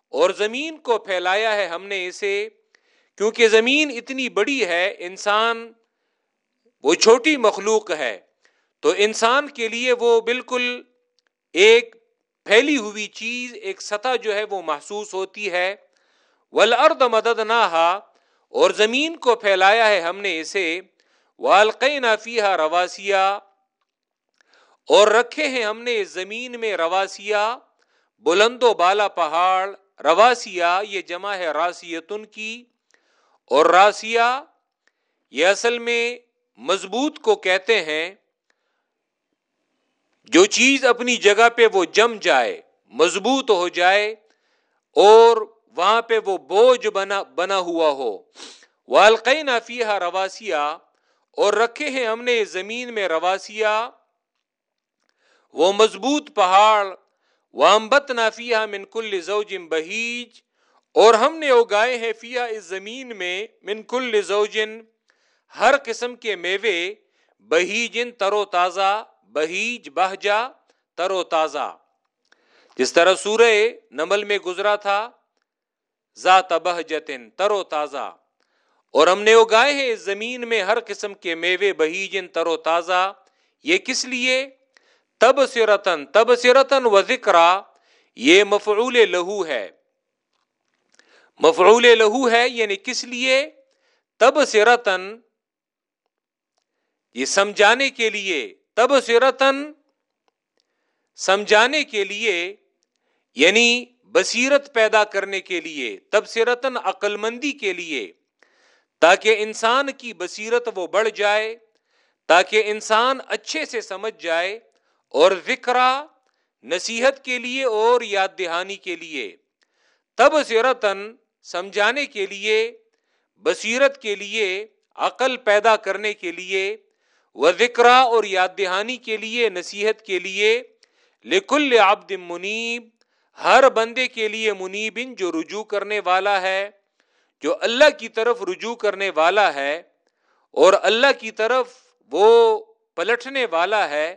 اور زمین کو پھیلایا ہے ہم نے اسے۔ کیونکہ زمین اتنی بڑی ہے، انسان وہ چھوٹی مخلوق ہے، تو انسان کے لیے وہ بالکل ایک پھیلی ہوئی چیز، ایک سطح جو ہے وہ محسوس ہوتی ہے۔ ول ارد مدد نہ اور زمین کو پھیلایا ہے ہم نے اسے۔ والقین فیحا رواسیا اور رکھے ہیں ہم نے زمین میں رواسیا بلند و بالا پہاڑ۔ رواسیا یہ جمع ہے راسیتن کی۔ اور راسیا، یہ اصل میں مضبوط کو کہتے ہیں، جو چیز اپنی جگہ پہ وہ جم جائے، مضبوط ہو جائے، اور وہاں پہ وہ بوجھ بنا بنا ہوا ہو۔ والقین فیحا رواسیا اور رکھے ہیں ہم نے زمین میں رواسیا وہ مضبوط پہاڑ وامبت نافیہ منکل زوجم بہیج اور ہم نے اگائے ہیں فیا اس زمین میں منکل زوجن ہر قسم کے میوے، بہیجن تر و تازہ بہیج بہجا تر و تازہ جس طرح سورہ نمل میں گزرا تھا، ذات بہجتن تر و تازہ اور ہم نے اگائے ہیں اس زمین میں ہر قسم کے میوے، بہیجن تر و تازہ یہ کس لیے؟ تب سرتن تب سرتن و ذکر یہ مفعول لہو ہے۔ مفعول لہو ہے یعنی کس لیے؟ تب سرتن یہ سمجھانے کے لیے تب سرتن سمجھانے کے لیے یعنی بصیرت پیدا کرنے کے لیے تب سرتن عقل مندی کے لیے، تاکہ انسان کی بصیرت وہ بڑھ جائے، تاکہ انسان اچھے سے سمجھ جائے اور ذکرا نصیحت کے لیے اور یاد دہانی کے لیے تب سیرتن سمجھانے کے لیے، بصیرت کے لیے، عقل پیدا کرنے کے لیے و ذکرا اور یاد دہانی کے لیے، نصیحت کے لیے، لکل عبد منیب، ہر بندے کے لیے منیبن جو رجوع کرنے والا ہے، جو اللہ کی طرف رجوع کرنے والا ہے اور اللہ کی طرف وہ پلٹنے والا ہے،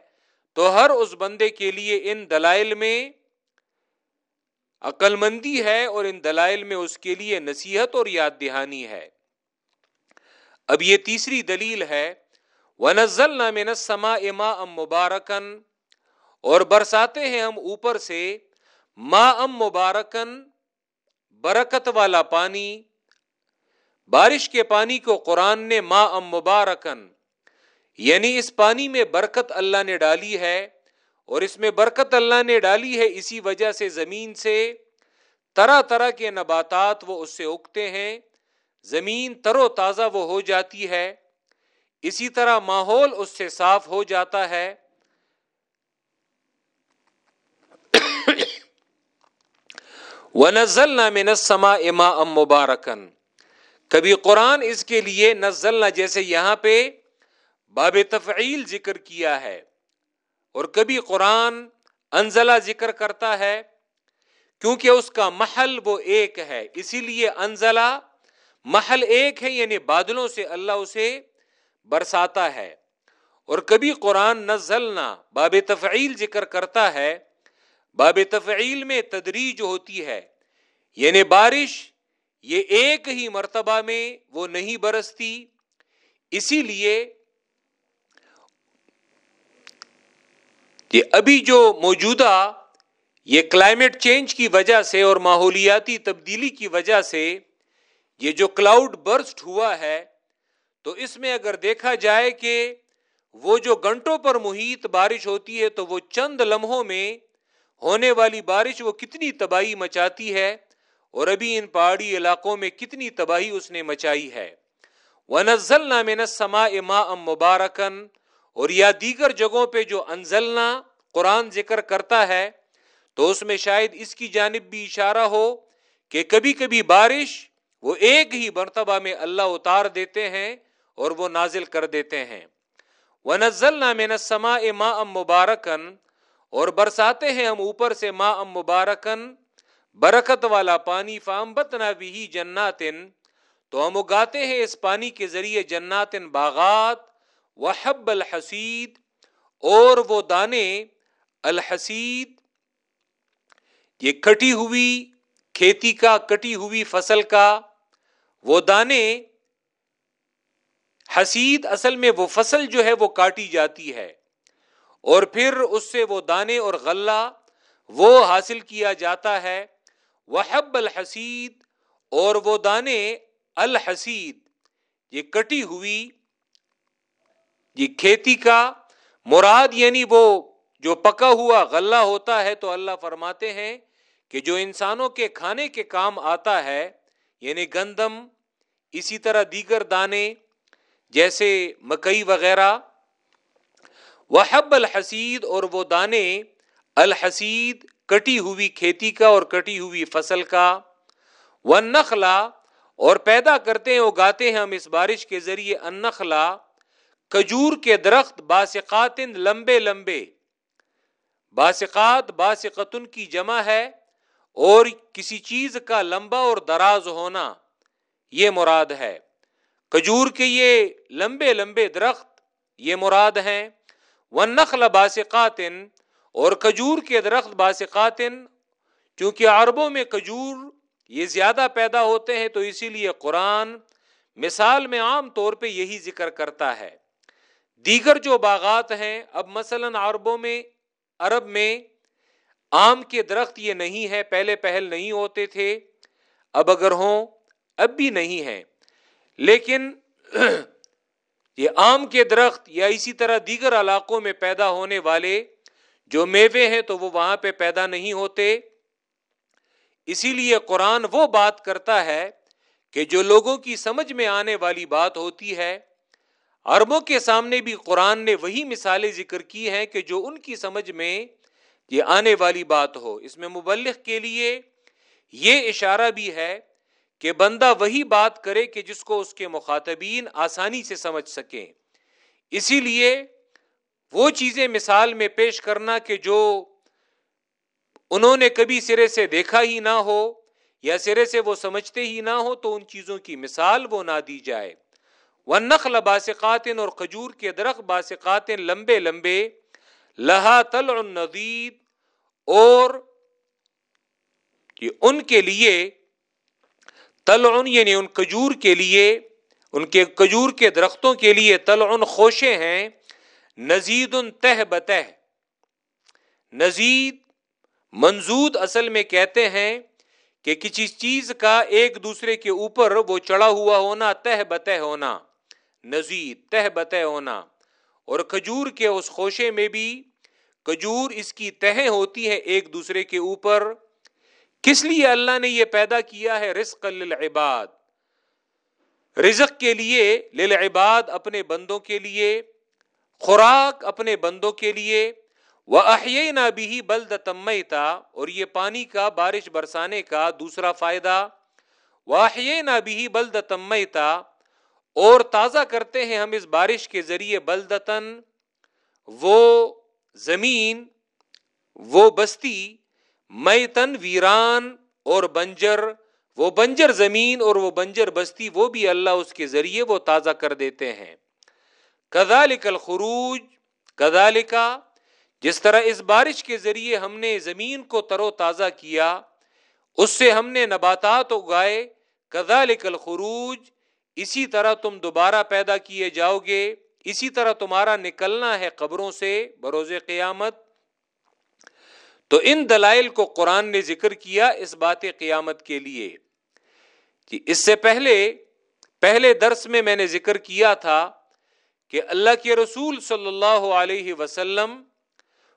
تو ہر اس بندے کے لیے ان دلائل میں عقل مندی ہے اور ان دلائل میں اس کے لیے نصیحت اور یاد دہانی ہے۔ اب یہ تیسری دلیل ہے ونزل نام سما اما مبارکن اور برساتے ہیں ہم اوپر سے ما ام مبارکن برکت والا پانی۔ بارش کے پانی کو قرآن نے ما مبارکن یعنی اس پانی میں برکت اللہ نے ڈالی ہے۔ اور اس میں برکت اللہ نے ڈالی ہے اسی وجہ سے زمین سے۔ طرح طرح کے نباتات وہ اس سے اگتے ہیں۔ زمین تر و تازہ وہ ہو جاتی ہے۔ اسی طرح ماحول اس سے صاف ہو جاتا ہے۔ نزل نہ سما اما ام مبارکن کبھی قرآن اس کے لیے نزلنا جیسے یہاں پہ باب تفعیل ذکر کیا ہے، اور کبھی قرآن انزلہ ذکر کرتا ہے، کیونکہ اس کا محل وہ ایک ہے۔ اسی لیے انزلہ محل ایک ہے یعنی بادلوں سے اللہ اسے برساتا ہے۔ اور کبھی قرآن نزلنا باب تفعیل ذکر کرتا ہے، باب تفعیل میں تدریج ہوتی ہے۔ یعنی بارش یہ ایک ہی مرتبہ میں وہ نہیں برستی، اسی لیے کہ ابھی جو موجودہ یہ کلائمیٹ چینج کی وجہ سے اور ماحولیاتی تبدیلی کی وجہ سے یہ جو کلاؤڈ برسٹ ہوا ہے تو اس میں اگر دیکھا جائے کہ وہ جو گھنٹوں پر محیط بارش ہوتی ہے تو وہ چند لمحوں میں ہونے والی بارش وہ کتنی تباہی مچاتی ہے اور ابھی ان پہاڑی علاقوں میں کتنی تباہی اس نے مچائی ہے۔ وہ نزل نام سما مبارکن اور یا دیگر جگہوں پہ جو انزلنا، قرآن ذکر کرتا ہے، تو اس میں شاید اس کی جانب بھی اشارہ ہو کہ کبھی کبھی بارش وہ ایک ہی مرتبہ میں اللہ اتار دیتے ہیں اور وہ نازل کر دیتے ہیں۔ وہ نزل نام سما ما ام مبارکن اور برساتے ہیں ہم اوپر سے ما ام مبارکن برکت والا پانی فامبت نہ بھی جناتن تو ہم اگاتے ہیں اس پانی کے ذریعے جناتن باغات، وحب الحسید اور وہ دانے، الحسید، یہ کٹی ہوئی کھیتی کا، کٹی ہوئی فصل کا، وہ دانے حسید اصل میں وہ فصل جو ہے وہ کاٹی جاتی ہے اور پھر اس سے وہ دانے اور غلہ وہ حاصل کیا جاتا ہے۔ وحب الحسید اور وہ دانے الحسید، یہ کٹی ہوئی، یہ کھیتی کا مراد یعنی وہ جو پکا ہوا غلہ ہوتا ہے تو اللہ فرماتے ہیں کہ جو انسانوں کے کھانے کے کام آتا ہے یعنی گندم، اسی طرح دیگر دانے جیسے مکئی وغیرہ، وحب الحسید اور وہ دانے الحسید، کٹی ہوئی کھیتی کا اور کٹی ہوئی فصل کا۔ وہ نخلا اور پیدا کرتے ہیں، اگاتے ہیں ہم اس بارش کے ذریعے انخلا کجور کے درخت، باسقات لمبے لمبے۔ باسقات، باسقتن کی جمع ہے، اور کسی چیز کا لمبا اور دراز ہونا، یہ مراد ہے۔ کجور کے یہ لمبے لمبے درخت یہ مراد ہیں ون نخل باسقاتن اور کجور کے درخت باسقاتن، چونکہ عربوں میں کجور یہ زیادہ پیدا ہوتے ہیں، تو اسی لیے قرآن مثال میں عام طور پہ یہی ذکر کرتا ہے۔ دیگر جو باغات ہیں، اب مثلا عربوں میں، عرب میں آم کے درخت یہ نہیں ہے پہلے پہل نہیں ہوتے تھے، اب اگر ہوں، اب بھی نہیں ہے لیکن یہ آم کے درخت یا اسی طرح دیگر علاقوں میں پیدا ہونے والے جو میوے ہیں تو وہ وہاں پہ پیدا نہیں ہوتے۔ اسی لیے قرآن وہ بات کرتا ہے کہ جو لوگوں کی سمجھ میں آنے والی بات ہوتی ہے، عربوں کے سامنے بھی قرآن نے وہی مثالیں ذکر کی ہیں کہ جو ان کی سمجھ میں یہ آنے والی بات ہو۔ اس میں مبلغ کے لیے یہ اشارہ بھی ہے کہ بندہ وہی بات کرے کہ جس کو اس کے مخاطبین آسانی سے سمجھ سکیں۔ اسی لیے وہ چیزیں مثال میں پیش کرنا کہ جو انہوں نے کبھی سرے سے دیکھا ہی نہ ہو یا سرے سے وہ سمجھتے ہی نہ ہو تو ان چیزوں کی مثال وہ نہ دی جائے۔ وہ نخل باسقاتن اور کھجور کے درخت باسقاتن لمبے لمبے لہا تل اور ندید اور ان کے لیے تلعن یعنی ان کجور کے لیے، ان کے کجور کے درختوں کے لیے تلعن خوشے ہیں نزید ان تہ۔ بتہ نزید، منزود اصل میں کہتے ہیں کہ کسی چیز کا ایک دوسرے کے اوپر وہ چڑھا ہوا ہونا، تہ بتہ ہونا۔ نزید، تہ بتہ ہونا۔ اور کھجور کے اس خوشے میں بھی، کجور اس کی تہیں ہوتی ہیں ایک دوسرے کے اوپر۔ کس لیے اللہ نے یہ پیدا کیا ہے رزق للعباد؟ رزق کے لیے، للعباد اپنے بندوں کے لیے، خوراک اپنے بندوں کے لیے وہ احیے نہ بھی بلد تمتا اور یہ پانی کا، بارش برسانے کا دوسرا فائدہ واحیے نہ بھی بلد تمتا اور تازہ کرتے ہیں ہم اس بارش کے ذریعے بلدتن وہ زمین، وہ بستی میتن ویران اور بنجر، وہ بنجر زمین اور وہ بنجر بستی، وہ بھی اللہ اس کے ذریعے وہ تازہ کر دیتے ہیں۔ کدالک الخروج کدالکا جس طرح اس بارش کے ذریعے ہم نے زمین کو ترو تازہ کیا، اس سے ہم نے نباتات اگائے۔ کدالک الخروج، اسی طرح تم دوبارہ پیدا کیے جاؤ گے، اسی طرح تمہارا نکلنا ہے قبروں سے، بروز قیامت۔ تو ان دلائل کو قرآن نے ذکر کیا اس بات قیامت کے لیے کہ اس سے پہلے پہلے درس میں میں نے ذکر کیا تھا کہ اللہ کے رسول صلی اللہ علیہ وسلم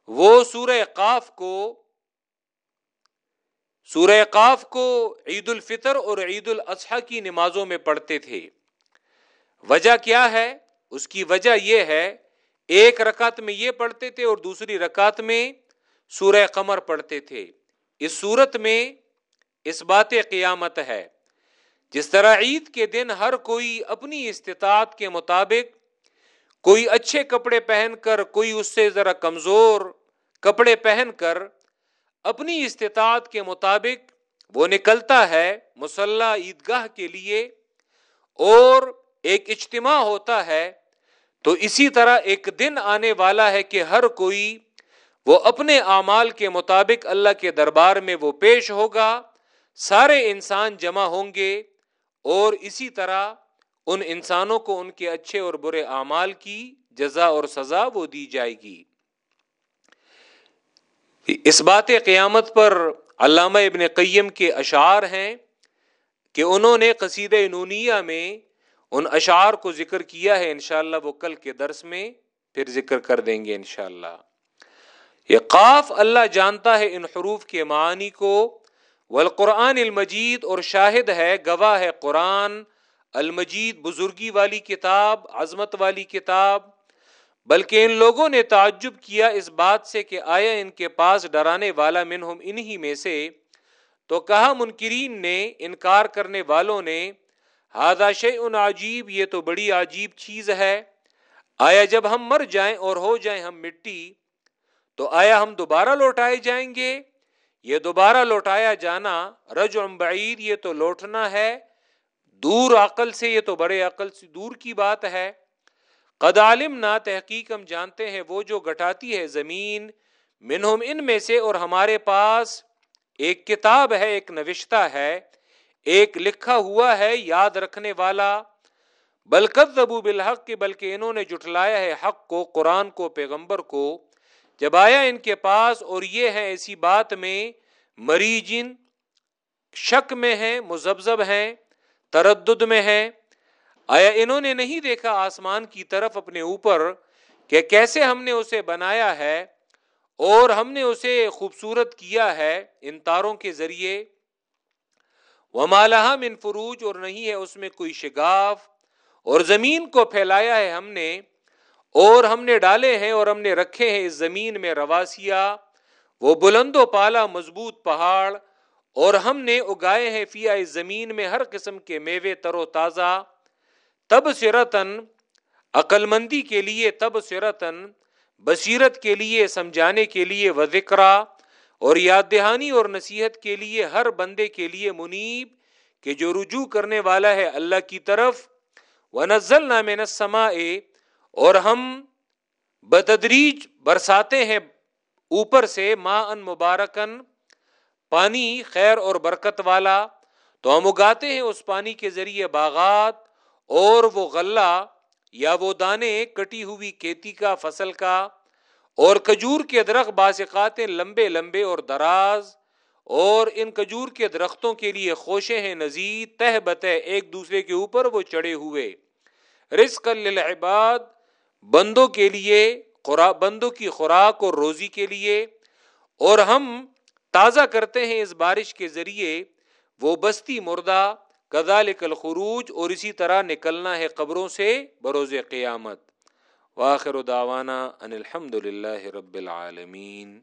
وہ سورہ قاف کو، سورہ قاف کو عید الفطر اور عید الاضحیٰ کی نمازوں میں پڑھتے تھے۔ وجہ کیا ہے؟ اس کی وجہ یہ ہے، ایک رکعت میں یہ پڑھتے تھے اور دوسری رکعت میں سورہ قمر پڑھتے تھے۔ اس صورت میں اس بات قیامت ہے۔ جس طرح عید کے دن ہر کوئی اپنی استطاعت کے مطابق کوئی اچھے کپڑے پہن کر، کوئی اس سے ذرا کمزور کپڑے پہن کر اپنی استطاعت کے مطابق وہ نکلتا ہے مسلح عیدگاہ کے لیے اور ایک اجتماع ہوتا ہے۔ تو اسی طرح ایک دن آنے والا ہے کہ ہر کوئی وہ اپنے اعمال کے مطابق اللہ کے دربار میں وہ پیش ہوگا، سارے انسان جمع ہوں گے اور اسی طرح ان انسانوں کو ان کے اچھے اور برے اعمال کی جزا اور سزا وہ دی جائے گی۔ اس بات قیامت پر علامہ ابن قیم کے اشعار ہیں کہ انہوں نے قصید نونیہ میں ان اشعار کو ذکر کیا ہے، انشاءاللہ وہ کل کے درس میں پھر ذکر کر دیں گے انشاءاللہ۔ یہ قاف اللہ جانتا ہے ان حروف کے معنی کو۔ والقرآن المجید اور شاہد ہے، گواہ ہے قرآن۔ المجید بزرگی والی کتاب، عظمت والی کتاب۔ بلکہ ان لوگوں نے تعجب کیا اس بات سے کہ آیا ان کے پاس ڈرانے والا منہم انہی میں سے۔ تو کہا منکرین نے، انکار کرنے والوں نے ہادہ ان عجیب، یہ تو بڑی عجیب چیز ہے۔ آیا جب ہم مر جائیں اور ہو جائیں ہم مٹی تو آیا ہم دوبارہ لوٹائے جائیں گے؟ یہ دوبارہ لوٹایا جانا رج بعید یہ تو لوٹنا ہے۔ دور عقل سے، یہ تو بڑے عقل سے دور کی بات ہے۔ قد عالم نہ تحقیق ہم جانتے ہیں، وہ جو گٹاتی ہے زمین، منہم ان میں سے اور ہمارے پاس ایک کتاب ہے، ایک نوشتہ ہے، ایک لکھا ہوا ہے یاد رکھنے والا۔ بلکت زبو بالحق کے بلکہ انہوں نے جٹلایا ہے حق کو، قرآن کو، پیغمبر کو۔ جب آیا ان کے پاس اور یہ ہے ایسی بات میں، مریجن شک میں ہیں مزبزب ہیں تردد میں ہیں آیا انہوں نے نہیں دیکھا آسمان کی طرف اپنے اوپر کہ کیسے ہم نے اسے بنایا ہے اور ہم نے اسے خوبصورت کیا ہے ان تاروں کے ذریعے؟ وہ مالہ من فروج اور نہیں ہے اس میں کوئی شگاف اور زمین کو پھیلایا ہے ہم نے۔ اور ہم نے ڈالے ہیں اور ہم نے رکھے ہیں اس زمین میں رواسیا وہ بلند و پالا مضبوط پہاڑ، اور ہم نے اگائے ہیں فیا اس زمین میں ہر قسم کے میوے تر و تازہ۔ تب سرتن عقل مندی کے لیے، تب سرتن بصیرت کے لیے، سمجھانے کے لیے و ذکرا اور یاد دہانی اور نصیحت کے لیے ہر بندے کے لیے منیب کہ جو رجوع کرنے والا ہے اللہ کی طرف۔ و نزل نام نسما اور ہم بتدریج برساتے ہیں اوپر سے ماں ان مبارکن پانی خیر اور برکت والا۔ تو ہم اگاتے ہیں اس پانی کے ذریعے باغات، اور وہ غلہ یا وہ دانے کٹی ہوئی کھیتی کا، فصل کا۔ اور کجور کے درخت باسقات لمبے لمبے اور دراز۔ اور ان کجور کے درختوں کے لیے خوشے ہیں نزید تہ بتہ ایک دوسرے کے اوپر وہ چڑھے ہوئے۔ رزق للعباد بندوں کے لیے بندوں کی خوراک اور روزی کے لیے، اور ہم تازہ کرتے ہیں اس بارش کے ذریعے، وہ بستی مردہ کدال الخروج، اور اسی طرح نکلنا ہے قبروں سے بروز قیامت۔ واخر دعوانا ان الحمد للہ رب العالمین۔